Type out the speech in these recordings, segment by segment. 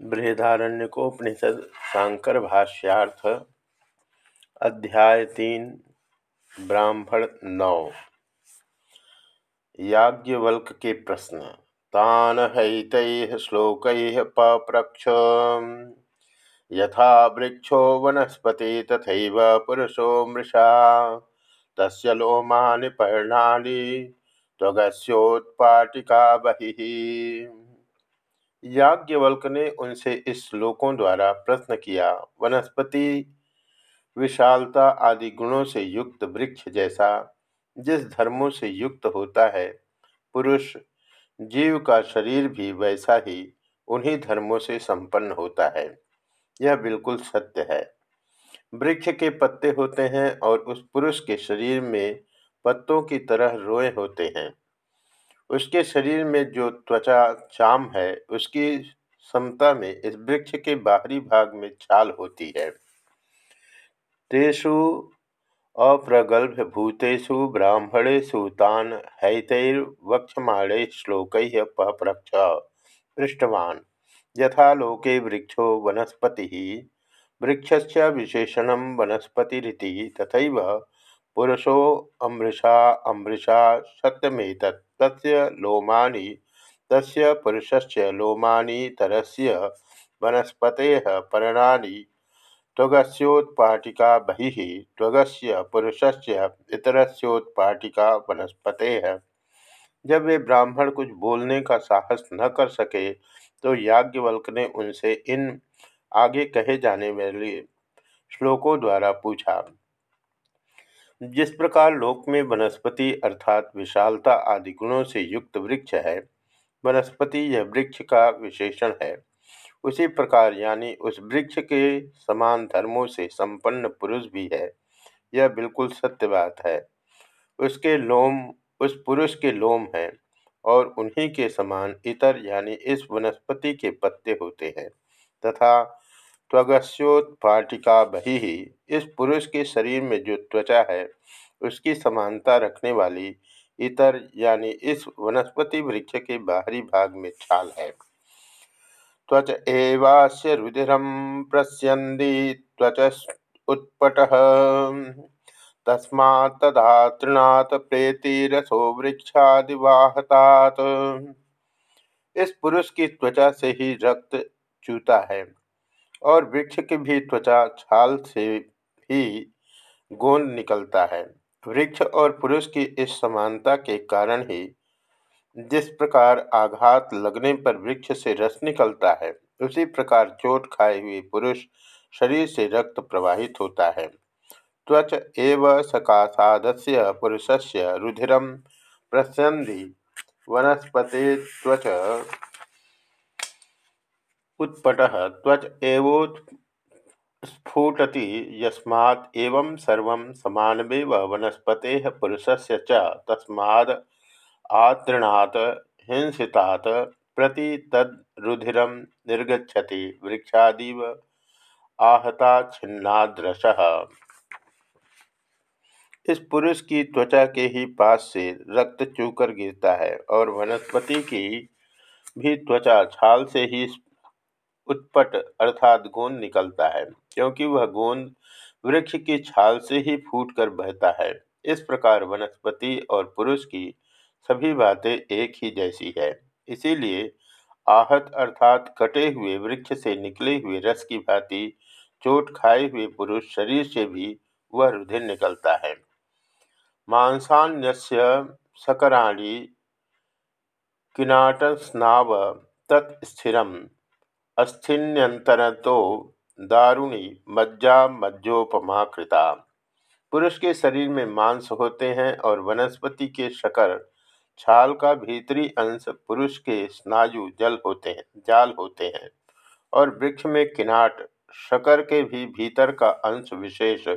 बृहदारण्यकोपनिषद शांकर भाष्यार्थ, अध्याय तीन, ब्राह्मण नौ। याज्ञवल्क के प्रश्न, तान हईत श्लोक पप्रक्ष। यथा वृक्षो वनस्पति तथा पुरुषो मृषा। तस् लोमानि पर्णानि, त्वगस्योत्पाटिका बहिः। याज्ञवल्क ने उनसे इस श्लोकों द्वारा प्रश्न किया, वनस्पति, विशालता आदि गुणों से युक्त वृक्ष जैसा, जिस धर्मों से युक्त होता है, पुरुष, जीव का शरीर भी वैसा ही उन्हीं धर्मों से संपन्न होता है। यह बिल्कुल सत्य है। वृक्ष के पत्ते होते हैं और उस पुरुष के शरीर में पत्तों की तरह रोए होते हैं। उसके शरीर में जो त्वचा चाम है, उसकी समता में इस वृक्ष के बाहरी भाग में छाल होती है। तेषु भूतेषु ब्राह्मणेषु तान हैतैर्वक्षमाणे श्लोक पप्रक्ष पृष्ठवान्। यथा लोके वृक्षो वनस्पति, वृक्षस्य विशेषण वनस्पतिरिति तथा पुरुषो अमृषा अमृषा सत्यमेतत् तस्य लोमानि, तस्य पुरुषस्य लोमानि, तरस्य वनस्पतेः पर्णानि, त्वगस्योत्पाटिका बहिः, त्वगस्य पुरुषस्य इतरस्योत्पाटिका वनस्पतेः। जब वे ब्राह्मण कुछ बोलने का साहस न कर सके तो याज्ञवल्क ने उनसे इन आगे कहे जाने वाले श्लोकों द्वारा पूछा जिस प्रकार लोक में वनस्पति अर्थात विशालता आदि गुणों से युक्त वृक्ष है, वनस्पति यह वृक्ष का विशेषण है। उसी प्रकार यानी उस वृक्ष के समान धर्मों से संपन्न पुरुष भी है, यह बिल्कुल सत्य बात है। उसके लोम, उस पुरुष के लोम हैं और उन्हीं के समान इतर यानी इस वनस्पति के पत्ते होते हैं तथा त्वगस्योत्पाटिका बही। ही इस पुरुष के शरीर में जो त्वचा है, उसकी समानता रखने वाली इतर, यानी इस वनस्पति वृक्ष के बाहरी भाग में छाल है। त्वच एवास्य रुधिर प्रस्यन्दी त्वच उत्पट। तस्मा तदा तृणात प्रेतिरसो वृक्षादिवाहतात। इस पुरुष की त्वचा से ही रक्त चूता है। और वृक्ष की भी त्वचा छाल से ही गोंद निकलता है। वृक्ष और पुरुष की इस समानता के कारण ही जिस प्रकार आघात लगने पर वृक्ष से रस निकलता है, उसी प्रकार चोट खाए हुए पुरुष शरीर से रक्त प्रवाहित होता है। त्वच एव सकाशादस्य पुरुषस्य रुधिरम प्रसन्धि वनस्पति त्वच उत्पट त्वच एवोत्स्फुटति यस्मात् एवं सर्वं वनस्पतेः पुरुषस्य च तस्माद् आतृणात्, हिंसितात् प्रति तद्रुधिरं निर्गछति वृक्षादिव आहता छिन्नाद्रशः। इस पुरुष की त्वचा के ही पास से रक्त चूकर गिरता है और वनस्पति की भी त्वचा छाल से ही उत्पट अर्थात गोंद निकलता है, क्योंकि वह गोंद वृक्ष की छाल से ही फूटकर बहता है। इस प्रकार वनस्पति और पुरुष की सभी बातें एक ही जैसी है। इसीलिए आहत अर्थात कटे हुए वृक्ष से निकले हुए रस की भांति चोट खाए हुए पुरुष शरीर से भी वह रुधिर निकलता है। मांसान्य सकराणी किनाटस्नाव तत्स्थिरम अस्थिन्यंतरतो दारुणी मज्जा मज्जोपमा कृता पुरुष के शरीर में मांस होते हैं और वनस्पति के शकर, छाल का भीतरी अंश पुरुष के स्नायु जल होते हैं, जाल होते हैं और वृक्ष में किनाट, शकर के भी भीतर का अंश विशेष,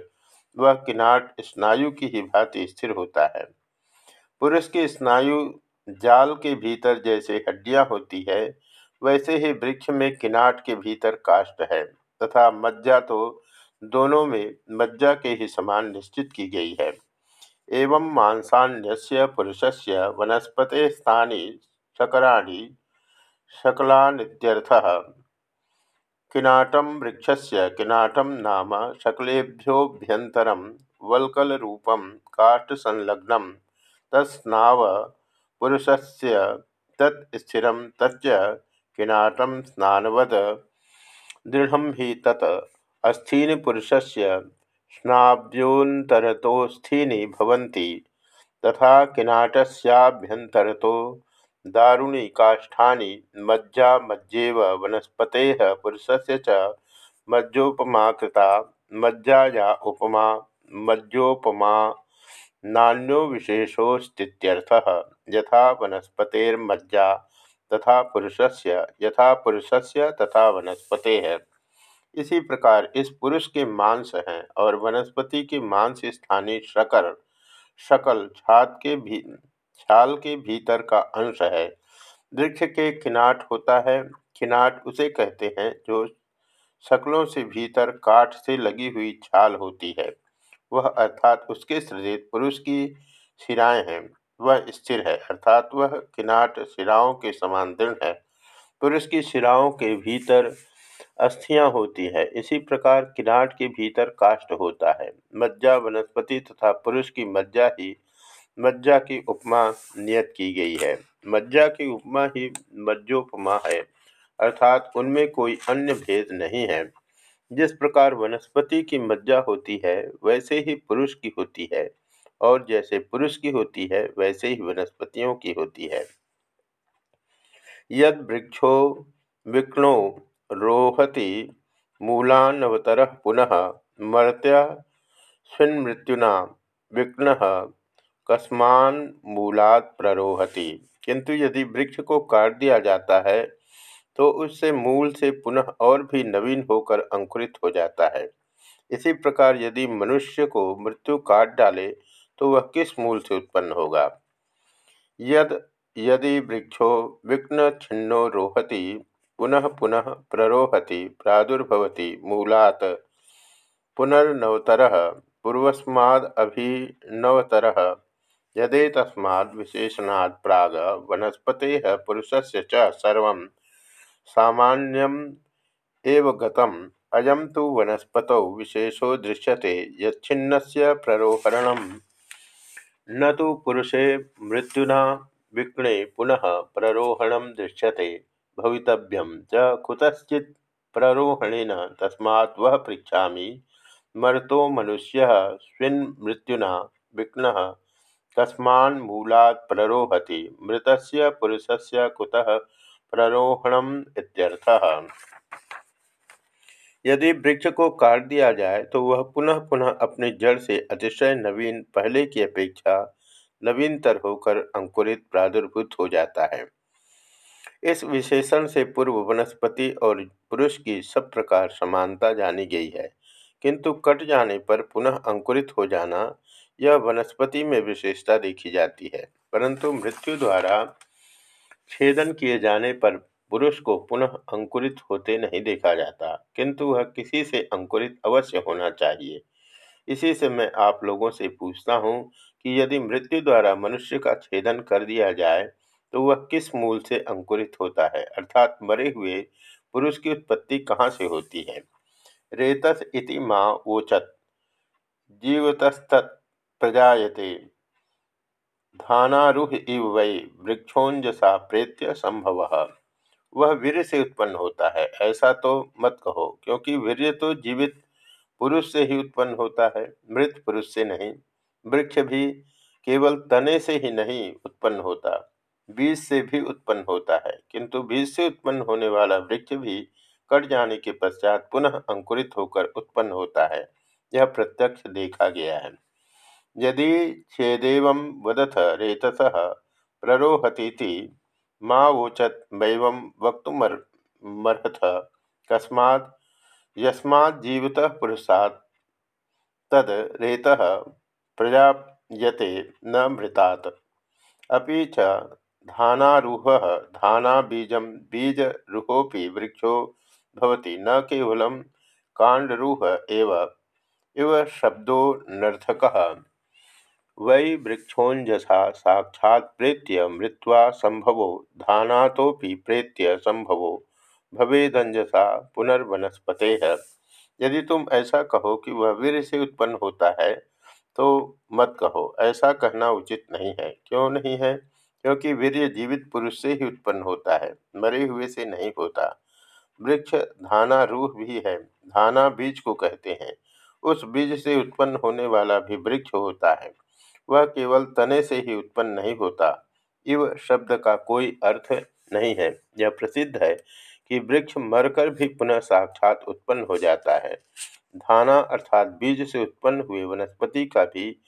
वह किनाट स्नायु की ही भांति स्थिर होता है। पुरुष के स्नायु जाल के भीतर जैसे हड्डियाँ होती है वैसे ही वृक्ष में किनाट के भीतर काष्ट है तथा मज्जा तो दोनों में मज्जा के ही समान निश्चित की गई है। एवं मांसान्य पुरुष से वनस्पते स्थानी शकराणी शकलानित्यर्थः। किनाटम वृक्षस्य किनाटम नाम शकलेभ्योभ्यन्तरं वल्कलरूपं काष्ठसंलग्नं तस्नाव पुरुषस्य तत् स्थिरं तच्च किनाटं स्नानवद। दृढ़ ही तत् अस्थीनिपुरुषस्य स्नाभ्योऽन्तरतोस्थीनि भवन्ति। तथा किनाटस्याभ्यन्तरतो दारुणी काष्ठानि मज्जा मज्जेव वनस्पते पुरुष से मज्जोपमा मज्जा या उपमा, मज्जोपमा नान्यो विशेषोस्तीत्यर्थः यथा वनस्पतेर्मज्जा तथा पुरुषस्य, यथा पुरुषस्य तथा वनस्पते है। इसी प्रकार इस पुरुष के मांस हैं और वनस्पति के मांस स्थानीय शकर, शकल, छात के भी, छाल के भीतर का अंश है। वृक्ष के खिनाट होता है। किनाट उसे कहते हैं जो शकलों से भीतर काठ से लगी हुई छाल होती है। वह अर्थात उसके सृजित पुरुष की शिराएँ हैं। वह स्थिर है, अर्थात वह किनाट शिराओं के समान दृढ़ है। पुरुष की शिराओं के भीतर अस्थियाँ होती है। इसी प्रकार किनाट के भीतर काष्ठ होता है। मज्जा वनस्पति तथा पुरुष की मज्जा ही मज्जा की उपमा नियत की गई है। मज्जा की उपमा ही मज्जोपमा है, अर्थात उनमें कोई अन्य भेद नहीं है। जिस प्रकार वनस्पति की मज्जा होती है, वैसे ही पुरुष की होती है। और जैसे पुरुष की होती है, वैसे ही वनस्पतियों की होती है। यद वृक्षो विक्णो रोहति मूलान्नवतर पुनः मर्त्य स्विन्मृत्युना विघ्न कस्मान मूलात् प्ररोहति। किंतु यदि वृक्ष को काट दिया जाता है तो उससे मूल से पुनः और भी नवीन होकर अंकुरित हो जाता है। इसी प्रकार यदि मनुष्य को मृत्यु काट डाले तो वह किस मूल से उत्पन्न होगा? यद, यदि वृक्षो विघ्न छिन्नो रोहति, पुनः पुनः प्ररोहति, प्रादुर्भवति, मूलात् पुनर्नवतर पूर्वस्मादभिनवतर यदे तस्माद् विशेषणात् प्राग, वनस्पते पुरुषस्य च सर्वं सामान्यम् एव गतम्। अयं तु वनस्पतौ विशेषो दृश्यते, यच्छिन्नस्य प्ररोहरणं न तो पुरुषे मृत्युना विक्णे पुनः प्ररोहणं दृश्यते। भवितव्यम च कुतश्चित् प्ररोहणेन तस्मात् वह पृछा मर्तो मनुष्य स्विन्मृत्युना विघ्न कस्मान्मूलात् प्ररोहति। मृतस्य पुरुषस्य कुतः प्ररोहणम इत्यर्थः? यदि वृक्ष को काट दिया जाए तो वह पुनः पुनः अपने जड़ से अतिशय नवीन, पहले की अपेक्षा नवीनतर होकर अंकुरित, प्रादुर्भूत हो जाता है। इस विशेषण से पूर्व वनस्पति और पुरुष की सब प्रकार समानता जानी गई है। किंतु कट जाने पर पुनः अंकुरित हो जाना, यह वनस्पति में विशेषता देखी जाती है। परंतु मृत्यु द्वारा छेदन किए जाने पर पुरुष को पुनः अंकुरित होते नहीं देखा जाता, किंतु वह किसी से अंकुरित अवश्य होना चाहिए। इसी से मैं आप लोगों से पूछता हूँ कि यदि मृत्यु द्वारा मनुष्य का छेदन कर दिया जाए तो वह किस मूल से अंकुरित होता है? अर्थात मरे हुए पुरुष की उत्पत्ति कहाँ से होती है? रेतस इति माँ वोचत जीवतस्त प्रजायते, धानारूह इव वै, वृक्षोंजसा प्रेत्य संभव। वह वीर से उत्पन्न होता है। ऐसा तो मत कहो, क्योंकि वीर्य तो जीवित पुरुष से ही उत्पन्न होता है, मृत पुरुष से नहीं। वृक्ष भी केवल तने से ही नहीं उत्पन्न होता, बीज से भी उत्पन्न होता है, किंतु बीज से उत्पन्न होने वाला वृक्ष भी कट जाने के पश्चात पुनः अंकुरित होकर उत्पन्न होता है। यह प्रत्यक्ष देखा गया है। यदि छेदेव वदथ रेतस प्ररोहती माँ वोचत मैव वक्तुमर्हथ कस्मात् यस्माज्जीवित पुरुषात्, तद रेतः प्रजायते न मृतात्। अभी च धानारूह, धानाबीज बीजरूहोपि वृक्षो भवति, न केवलं काण्डरूह एव। इव शब्दो नर्थकः वै वृक्षोंजसा साक्षात् प्रेत्य मृत्वा संभवो धानातोपि प्रेत्य संभवो भवेदंजसा पुनर्वनस्पते। है यदि तुम ऐसा कहो कि वह वीर से उत्पन्न होता है तो मत कहो, ऐसा कहना उचित नहीं है। क्यों नहीं है? क्योंकि वीर्य जीवित पुरुष से ही उत्पन्न होता है, मरे हुए से नहीं होता। वृक्ष, धाना, रूह भी है, धाना बीज को कहते हैं। उस बीज से उत्पन्न होने वाला भी वृक्ष होता है। वह केवल तने से ही उत्पन्न नहीं होता। इव शब्द का कोई अर्थ नहीं है। यह प्रसिद्ध है कि वृक्ष मरकर भी पुनः साक्षात उत्पन्न हो जाता है। धाना अर्थात बीज से उत्पन्न हुए वनस्पति का भी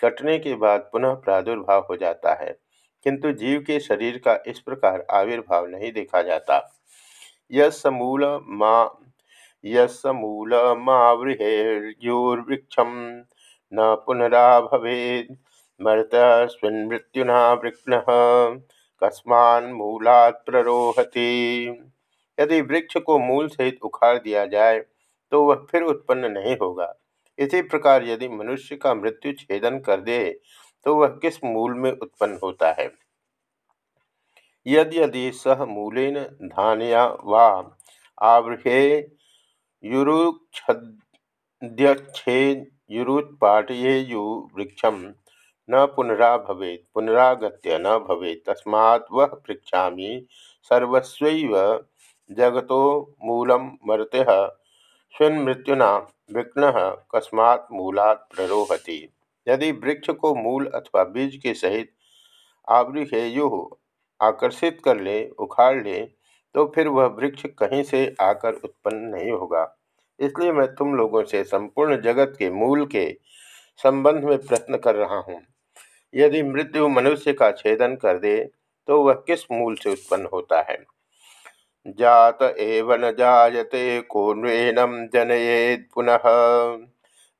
कटने के बाद पुनः प्रादुर्भाव हो जाता है। किंतु जीव के शरीर का इस प्रकार आविर्भाव नहीं देखा जाता। यमूल माँ यमूल मावृहेर्योर्वृक्षम न पुनरा भवेद। मृत स्विन्मृत्युना वृक्न। कस्मान्मूलात् प्ररोहति। यदि वृक्ष को मूल सहित उखाड़ दिया जाए तो वह फिर उत्पन्न नहीं होगा। इसी प्रकार यदि मनुष्य का मृत्यु छेदन कर दे तो वह किस मूल में उत्पन्न होता है? यदि सह मूलेन धानया वा आवृहे युरुक्षेयुरुत्पाटयेयु वृक्षम न पुनरा भवे पुनरागत्य न भवे तस्मा वह पृछा सर्वस्व जगतो मूलम मरते, स्वन्मृत्युना विघ्न कस्मात् मूलात् प्ररोहति। यदि वृक्ष को मूल अथवा बीज के सहित आवृहेयु आकर्षित कर ले, उखाड़ ले तो फिर वह वृक्ष कहीं से आकर उत्पन्न नहीं होगा। इसलिए मैं तुम लोगों से संपूर्ण जगत के मूल के संबंध में प्रश्न कर रहा हूँ। यदि मृत्यु मनुष्य का छेदन कर दे तो वह किस मूल से उत्पन्न होता है? जात एव जायते कोन्वेनम जनयेद पुनः।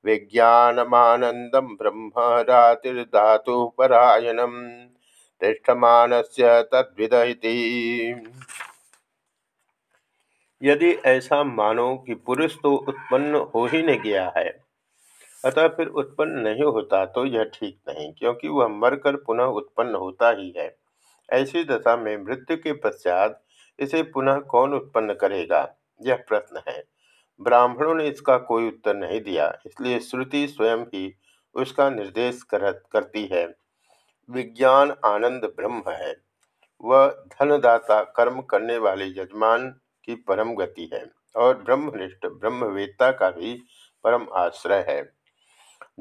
विज्ञानमानंदम ब्रह्म रातिर्धातु परायणम तिष्ठमानस्य तद्विद यदि ऐसा मानो कि पुरुष तो उत्पन्न हो ही नहीं गया है अतः फिर उत्पन्न नहीं होता तो यह ठीक नहीं क्योंकि वह मरकर पुनः उत्पन्न होता ही है। ऐसी दशा में मृत्यु के पश्चात इसे पुनः कौन उत्पन्न करेगा? यह प्रश्न है। ब्राह्मणों ने इसका कोई उत्तर नहीं दिया इसलिए श्रुति स्वयं ही उसका निर्देश कर, करती है। विज्ञान आनंद ब्रह्म है। वह धनदाता कर्म करने वाले यजमान की परम गति है और ब्रह्मनिष्ठ, ब्रह्मवेत्ता का भी परम आश्रय है।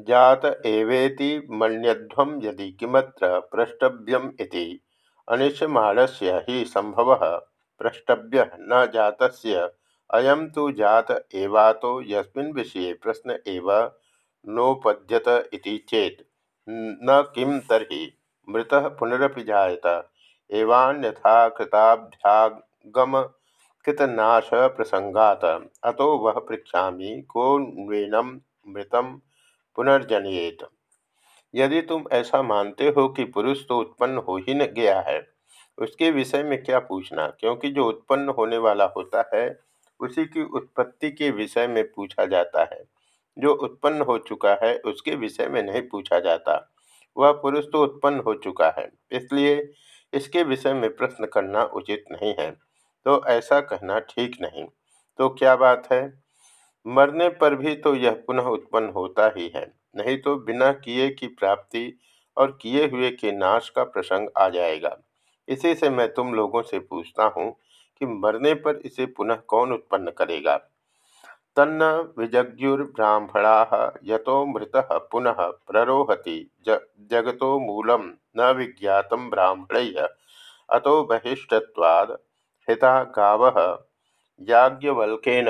जात एवेति मन्यध्वं यदि किमत्र प्रष्टव्यम इति। अनिशमानस्य हि संभव प्रष्टव्य न जातस्य। अयम तो जात एवातो यस्मिन् विषये प्रश्न एव नोपद्यत इति चेत। न किम तर्हि मृत पुनरपि जायत। एवान्यथा कृताभ्यागम कृतनाश प्रसंगात अतो वह पृछा को नैनम मृतम पुनर्जनयेत। यदि तुम ऐसा मानते हो कि पुरुष तो उत्पन्न हो ही न गया है, उसके विषय में क्या पूछना? क्योंकि जो उत्पन्न होने वाला होता है, उसी की उत्पत्ति के विषय में पूछा जाता है। जो उत्पन्न हो चुका है, उसके विषय में नहीं पूछा जाता। वह पुरुष तो उत्पन्न हो चुका है, इसलिए इसके विषय में प्रश्न करना उचित नहीं है। तो ऐसा कहना ठीक नहीं। तो क्या बात है? मरने पर भी तो यह पुनः उत्पन्न होता ही है, नहीं तो बिना किए की प्राप्ति और किए हुए के नाश का प्रसंग आ जाएगा। इसी से मैं तुम लोगों से पूछता हूँ कि मरने पर इसे पुनः कौन उत्पन्न करेगा? तन्न विजग्युर्ब्राह्मणा यतो मृत पुनः प्ररोहति जगतो मूलम न विज्ञात ब्राह्मण अतो बहिष्टवाद हिता गाव याज्ञवल्केन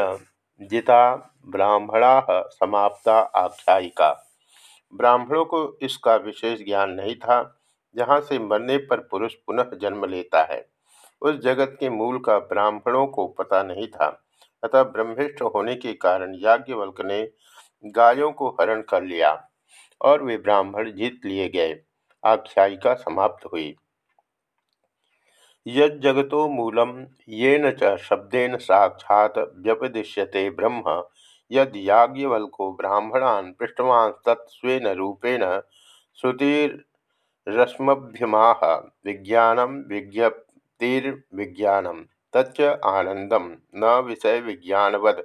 जिता ब्राह्मणा समाप्ता आख्यायिका। ब्राह्मणों को इसका विशेष ज्ञान नहीं था, जहाँ से मरने पर पुरुष पुनः जन्म लेता है। उस जगत के मूल का ब्राह्मणों को पता नहीं था, अतः ब्रह्मिष्ठ होने के कारण याज्ञवल्क ने गायों को हरण कर लिया और वे ब्राह्मण जीत लिए गए। आख्यायिका समाप्त हुई। यज्जगतो मूलम, येन च शब्देन साक्षात् व्यपदिश्यते ब्रह्म। यद याज्ञवल्को ब्राह्मणान् पृष्ठवान् तत्स्वेन रूपेण श्रुतिरश्मभ्यमाह विज्ञानम विज्ञप्तिर्विज्ञानम तच्च आनंदम न विषय विज्ञानवद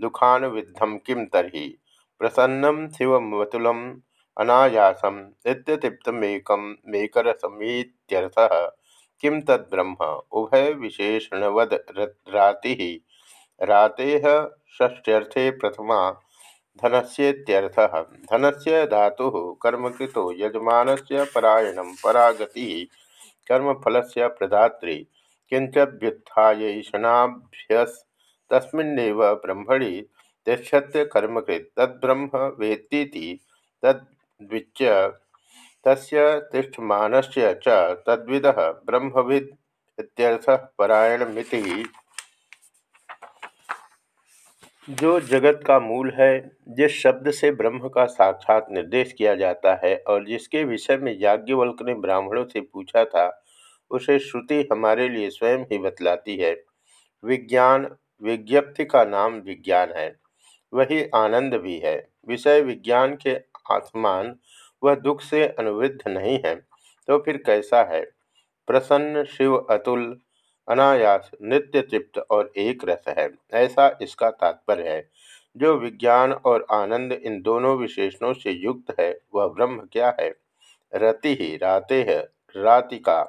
दुखान विद्धम किम तरी प्रसन्नम शिवमतुलम अनायासम इत्यतिप्तमेकम मेकरसमीत्यर्थः। किं तद्ब्रह्म? उभय विशेषणवद राति राते। ष्ट्यर्थे प्रथमा, धनस्येत्यर्थः। धनस्य धातु कर्मकृतो, यजमानस्य परायणं, परागति कर्मफलस्य प्रदात्री। किंचव्युत्थायैषणाभ्यस्तस्मिन्नेव ब्रह्मणि तिष्ठत्य कर्मकृत तद्ब्रह्म वेत्तीति तद्विच्य तस्य तिष्ठमानस्य ब्रह्मविद इत्यर्थः परायणमिति। जो जगत का मूल है, जिस शब्द से ब्रह्म का साक्षात निर्देश किया जाता है और जिसके विषय में याज्ञवल्क ने ब्राह्मणों से पूछा था, उसे श्रुति हमारे लिए स्वयं ही बतलाती है। विज्ञान, विज्ञप्ति का नाम विज्ञान है। वही आनंद भी है। विषय विज्ञान के आसमान वह दुख से अनुवृद्ध नहीं है तो फिर कैसा है? प्रसन्न, शिव, अतुल, अनायास, नित्य तृप्त और एक रस है। ऐसा इसका तात्पर्य है। जो विज्ञान और आनंद इन दोनों विशेषणों से युक्त है, वह ब्रह्म क्या है? रति ही राते है रातिका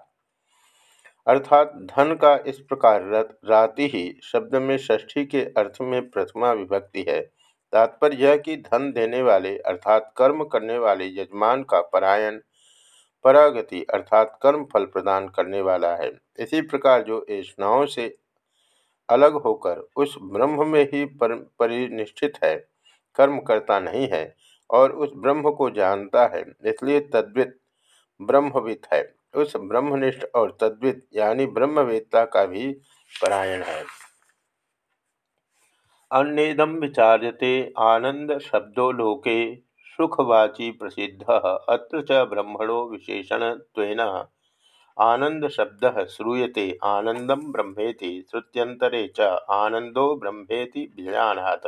अर्थात धन का इस प्रकार राति ही शब्द में षष्ठी के अर्थ में प्रथमा विभक्ति है। तात्पर्य यह कि धन देने वाले अर्थात कर्म करने वाले यजमान का परायण परागति अर्थात कर्म फल प्रदान करने वाला है। इसी प्रकार जो ऐष्णाओं से अलग होकर उस ब्रह्म में ही पर, परिनिष्ठित है कर्म करता नहीं है और उस ब्रह्म को जानता है इसलिए तद्वित ब्रह्मविद है। उस ब्रह्मनिष्ठ और तद्वित यानी ब्रह्मवेत्ता का भी परायण है। अन्यदम विचार्यते आनंद शब्दों लोके सुखवाची प्रसिद्ध, अत्र च ब्रह्मणो विशेषण आनंद शब्द श्रूयते आनंदम ब्रह्मेति श्रुत्यंतरे च आनंदो ब्रह्मेति विजानात्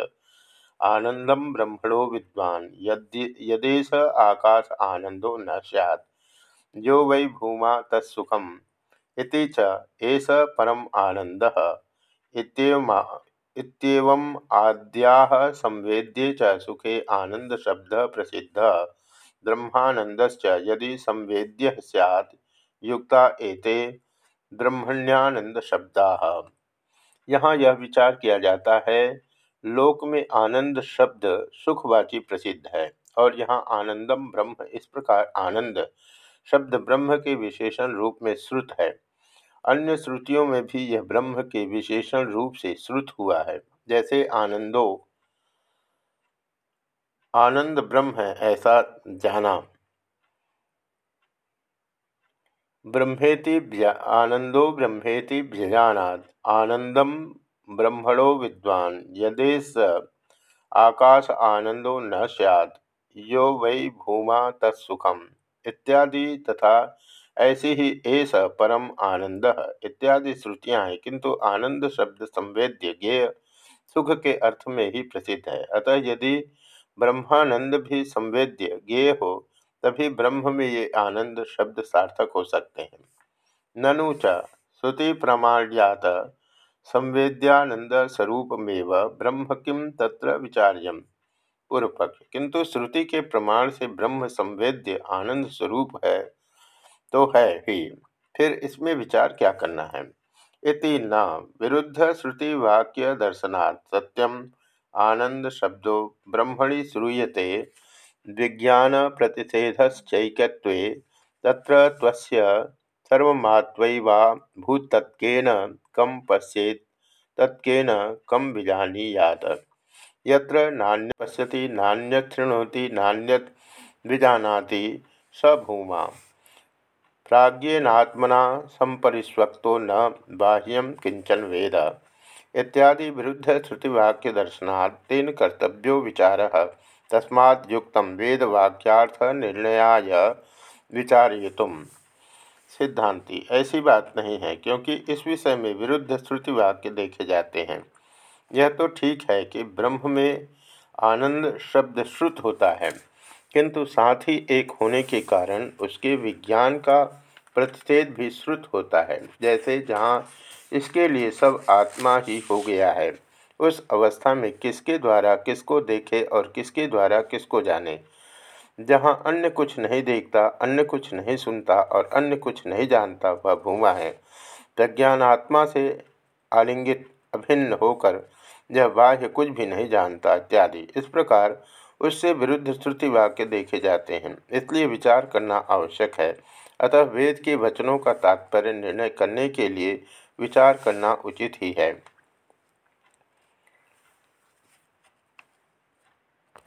आनंदम ब्रह्मणो विद्वान यदेश आकाश आनंदो न सैत् जो वै भूमा तत्सुखम, इति च एष परम आनंदः इतम आद्याः संवेद्ये च सुखे आनंद शब्द प्रसिद्ध। ब्रह्मानंदश्च यदि संवेद्य सैत् युक्ता एते ब्रह्मण्यानंद शब्दा यहाँ यह विचार किया जाता है, लोक में आनंद शब्द सुखवाची प्रसिद्ध है और यहाँ आनंदम ब्रह्म इस प्रकार आनंद शब्द ब्रह्म के विशेषण रूप में श्रुत है। अन्य श्रुतियों में भी यह ब्रह्म के विशेषण रूप से श्रुत हुआ है। जैसे आनंदो, आनंद ब्रह्म है ऐसा जाना। ब्रह्मेति आनंदो ब्रह्मेति व्यजानाद आनंदम ब्रह्मणो विद्वान यदेश आकाश आनंदो न सैद यो वै भूमा तत्सुखम, इत्यादि तथा ऐसी ही एस परम आनंद इत्यादि श्रुतियाँ हैं, किंतु आनंद शब्द संवेद्य ज्ञेय सुख के अर्थ में ही प्रसिद्ध है। अतः यदि ब्रह्मानंद भी संवेद्य ज्ञेय हो, तभी ब्रह्म में ये आनंद शब्द सार्थक हो सकते हैं। ननु च श्रुति प्रमाण्यात संवेद्यानंद स्वरूपमेव ब्रह्म किम तत्र विचार्यम? पूर्व पक्ष किंतु श्रुति के प्रमाण से ब्रह्म संवेद्य आनंद स्वरूप है। तो है ही। फिर इसमें विचार क्या करना है? इति न विरुद्ध श्रुति वाक्य दर्शनात् सत्यम। आनंद शब्दो ब्रह्मणि श्रूयते। विज्ञान प्रतिषेधश्चैकत्वे तत्र भूतत्केन कम पश्येत, तत्केन कम विजानीयात। यत्र नान्य पश्यति नान्यशृणोति नान्यत विजानाति स भूमा। प्राज्ञेनात्मना संपरिस्वक्तो न बाह्यम किंचन वेद। इत्यादि विरुद्ध श्रुतिवाक्य दर्शनात् तेन कर्तव्यो विचार। तस्माद्युक्त वेदवाक्यार्थ निर्णयाय विचारयुतुम। सिद्धांति, ऐसी बात नहीं है, क्योंकि इस विषय में विरुद्ध श्रुतिवाक्य देखे जाते हैं। यह तो ठीक है कि ब्रह्म में आनंद शब्द श्रुत होता है। किंतु साथ ही एक होने के कारण उसके विज्ञान का प्रतिषेध भी श्रुत होता है, जैसे जहाँ इसके लिए सब आत्मा ही हो गया है। उस अवस्था में किसके द्वारा किसको देखे और किसके द्वारा किसको जाने? जहाँ अन्य कुछ नहीं देखता, अन्य कुछ नहीं सुनता और अन्य कुछ नहीं जानता, वह भूमा है। प्रज्ञान आत्मा से आलिंगित, अभिन्न होकर यह बाह्य कुछ भी नहीं जानता, इत्यादि। इस प्रकार उससे विरुद्ध श्रुति वाक्य देखे जाते हैं। इसलिए विचार करना आवश्यक है। अतः वेद के वचनों का तात्पर्य निर्णय करने के लिए विचार करना उचित ही है।